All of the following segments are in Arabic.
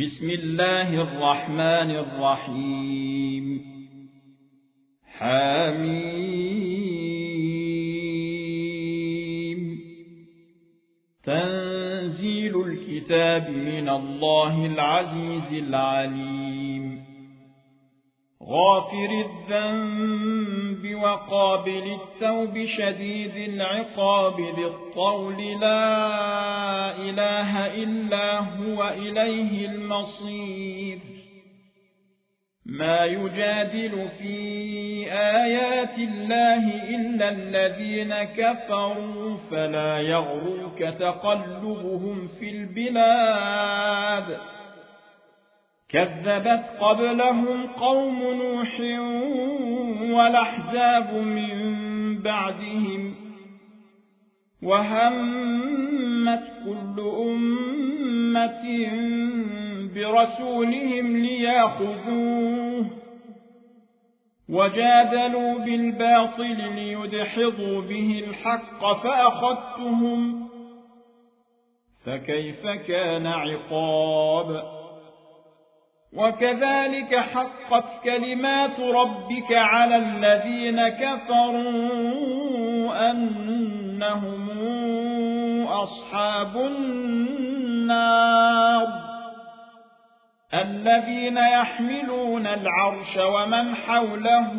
بسم الله الرحمن الرحيم. حميم. تنزيل الكتاب من الله العزيز العليم. غافر الذنب وقابل التوب شديد العقاب بالطول لا إله إلا هو إليه المصير. ما يجادل في آيات الله إلا الذين كفروا فلا يغرك تقلبهم في البلاد. كذبت قبلهم قوم نوح والأحزاب من بعدهم وهمت كل أمة برسولهم ليأخذوه وجادلوا بالباطل ليدحضوا به الحق فأخذتهم فكيف كان عقاب وكذلك حقت كلمات ربك على الذين كفروا أنهم أصحاب النار. الذين يحملون العرش ومن حوله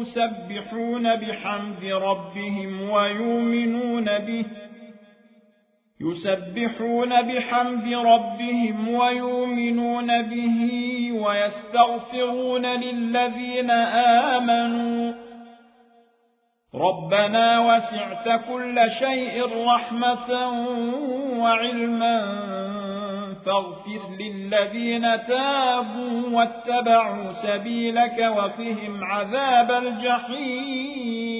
يسبحون بحمد ربهم ويؤمنون به. يسبحون بحمد ربهم ويؤمنون به ويستغفرون للذين آمنوا. ربنا وسعت كل شيء رحمة وعلما فاغفر للذين تابوا واتبعوا سبيلك وفهم عذاب الجحيم.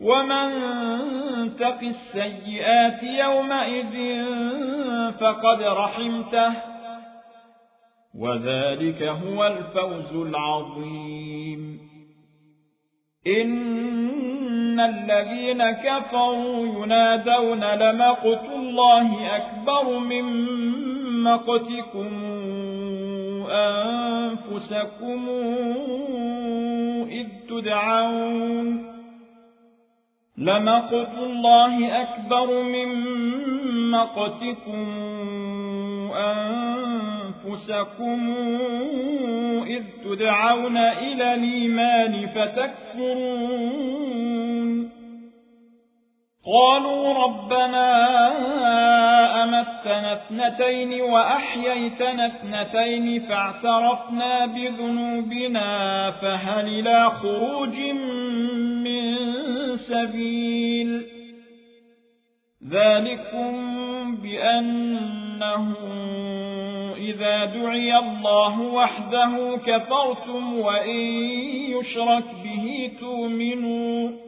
ومن تق السيئات يومئذ فقد رحمته وذلك هو الفوز العظيم إن الذين كفروا ينادون لمقت الله أكبر من مقتكم أنفسكم إذ تدعون لمقت الله أكبر من مقتكم أنفسكم إذ تدعون إلى الإيمان فتكفرون. قالوا ربنا أمتنا اثنتين وأحييتنا اثنتين فاعترفنا بذنوبنا فهل إلى خروج من سبيل ذلكم بأنه إذا دعي الله وحده كفرتم وإن يشرك به تؤمنوا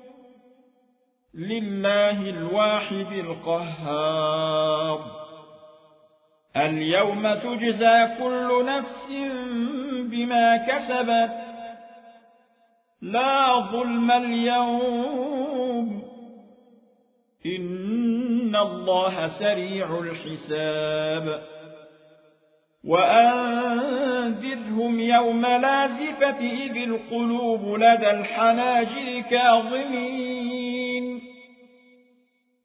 لله الواحد القهار. اليوم تجزى كل نفس بما كسبت. لا ظلم اليوم. إن الله سريع الحساب. وأنذرهم يوم لازفة إذ القلوب لدى الحناجر كاظمين.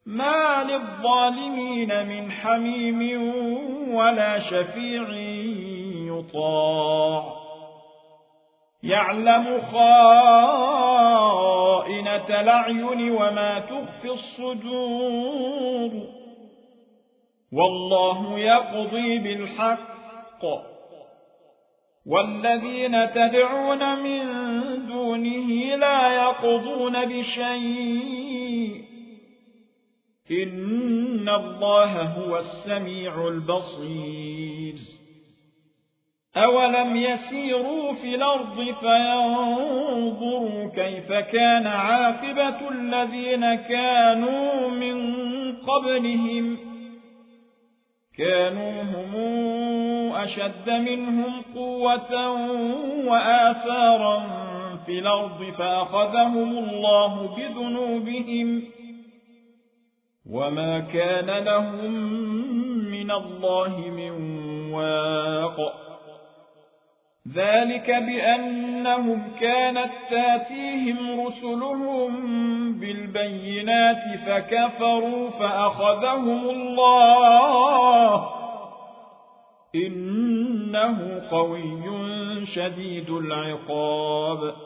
ما للظالمين من حميم ولا شفيع يطاع يعلم خائنة الأعين وما تخفي الصدور والله يقضي بالحق والذين تدعون من دونه لا يقضون بشيء إن الله هو السميع البصير أولم يسيروا في الأرض فينظروا كيف كان عاقبة الذين كانوا من قبلهم كانوا هم أشد منهم قوة وآثارا في الأرض فأخذهم الله بذنوبهم وما كان لهم من الله من واق ذلك بأنهم كانت تاتيهم رسلهم بالبينات فكفروا فأخذهم الله إنه قوي شديد العقاب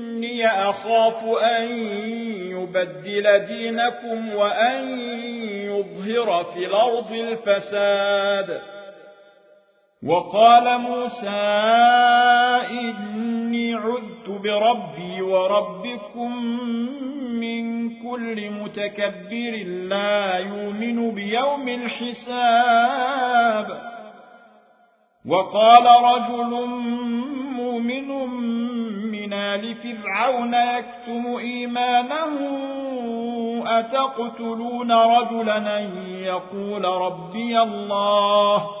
إني أخاف أن يبدل دينكم وأن يظهر في الأرض الفساد. وقال موسى إني عذت بربي وربكم من كل متكبر لا يؤمن بيوم الحساب. وقال رجل مؤمن من آل فرعون يكتم إيمانه أتقتلون رجلا؟ يقول ربي الله.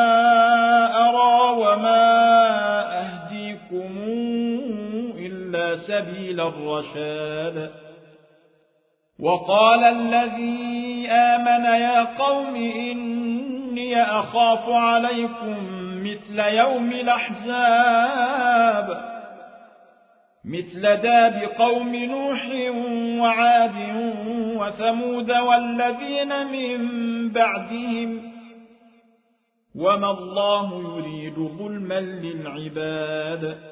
سبيل الرشاد. وقال الذي آمن يا قوم إني أخاف عليكم مثل يوم الأحزاب. مثل داب قوم نوح وعاد وثمود والذين من بعدهم. وما الله يريد ظلما للعباد.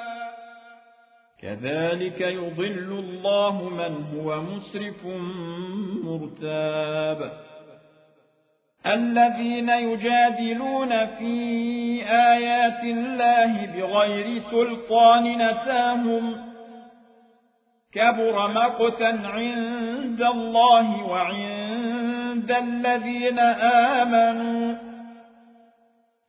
كذلك يضل الله من هو مسرف مرتاب. الذين يجادلون في آيات الله بغير سلطان نتاهم كبر مقتا عند الله وعند الذين آمنوا.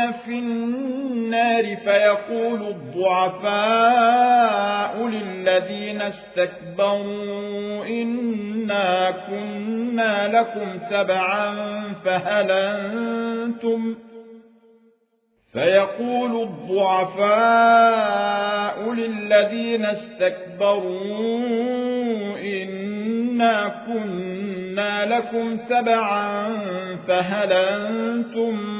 يتحاجون في النار فيقول الضعفاء للذين استكبروا إنا كنا لكم تبعا فهل أنتم فيقول الضعفاء للذين استكبروا إنا كنا لكم تبعا فهل أنتم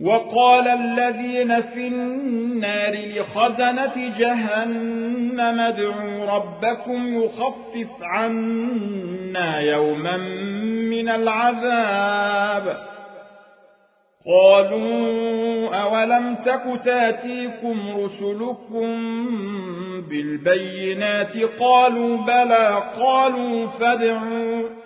وقال الذين في النار لخزنة جهنم ادعوا ربكم يخفف عنا يوما من العذاب. قالوا أولم تك تأتيكم رسلكم بالبينات؟ قالوا بلى قالوا فادعوا.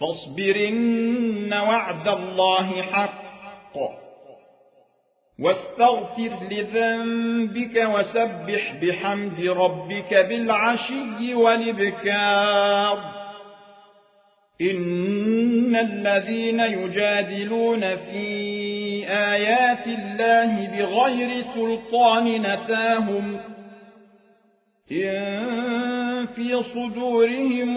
فاصبرن وعد الله حق. واستغفر لذنبك وسبح بحمد ربك بالعشي والإبكار. إن الذين يجادلون في آيات الله بغير سلطان نتاهم إن في صدورهم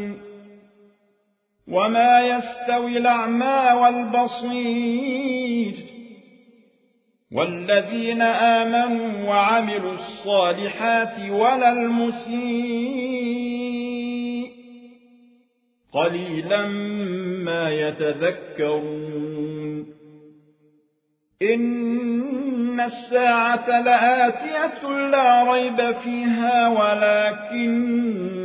وما يستوي الأعمى والبصير والذين آمنوا وعملوا الصالحات ولا المسيء قليلا ما يتذكرون إن الساعة لآتية لا ريب فيها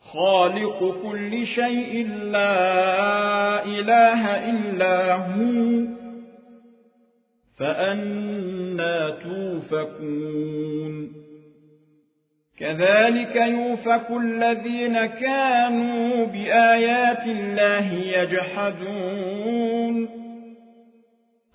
خالق كل شيء لا إله إلا هو. فأنا توفكون. كذلك يوفك الذين كانوا بآيات الله يجحدون.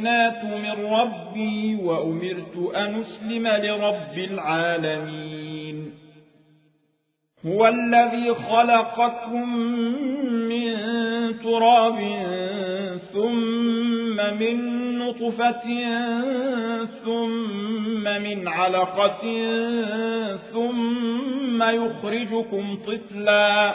البينات من ربي وأمرت أن أسلم لرب العالمين هو الذي خلقكم من تراب ثم من نطفة ثم من علقة ثم يخرجكم طفلا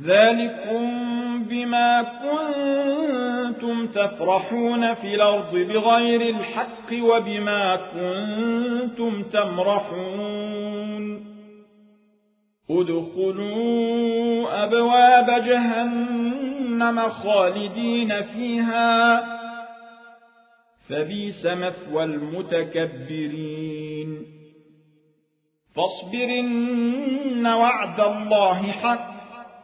ذلكم بما كنتم تفرحون في الأرض بغير الحق وبما كنتم تمرحون ادخلوا أبواب جهنم خالدين فيها فبيس مثوى المتكبرين فاصبرن وعد الله حق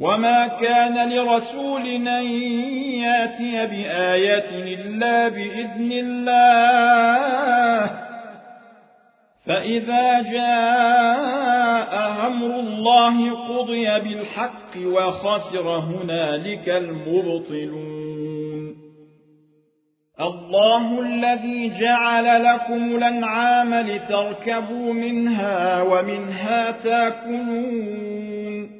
وما كان لرسول أن ياتي بآية إلا بإذن الله فإذا جاء أمر الله قضي بالحق وخسر هنالك المبطلون. الله الذي جعل لكم الأنعام لتركبوا منها ومنها تاكلون.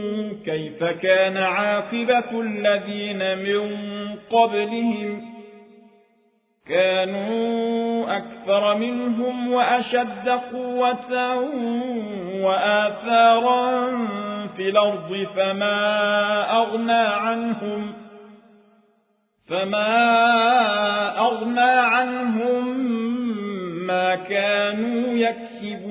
كيف كان عاقبة الذين من قبلهم؟ كانوا أكثر منهم وأشد قوة وآثارا في الأرض فما أغنى عنهم فما أغنى عنهم ما كانوا يكسبون.